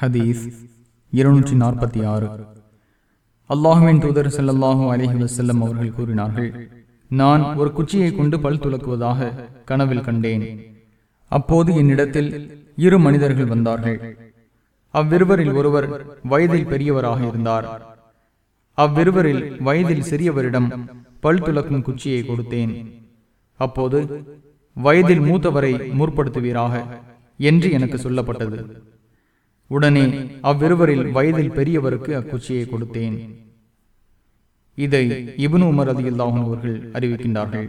ஹதீஸ் இருநூற்றி நாற்பத்தி ஆறு. அல்லாஹுவின் தூதர் ஸல்லல்லாஹு அலைஹி வசல்லம் அவர்கள் கூறினார்கள் நான் ஒரு குச்சியை கொண்டு பல் துலக்குவதாக கனவில் கண்டேன். அப்போது என்னிடத்தில் இரு மனிதர்கள் வந்தார்கள். அவ்விருவரில் ஒருவர் வயதில் பெரியவராக இருந்தார். அவ்விருவரில் வயதில் சிறியவரிடம் பல் துலக்கும் குச்சியை கொடுத்தேன். அப்போது வயதில் மூத்தவரை முற்படுத்துவீராக என்று எனக்கு சொல்லப்பட்டது. உடனே அவ்விருவரில் வயதில் பெரியவருக்கு அக்குச்சியை கொடுத்தேன். இதை இபுனு உமர் ரலியல்லாஹு அவர்கள் அறிவிக்கின்றார்கள்.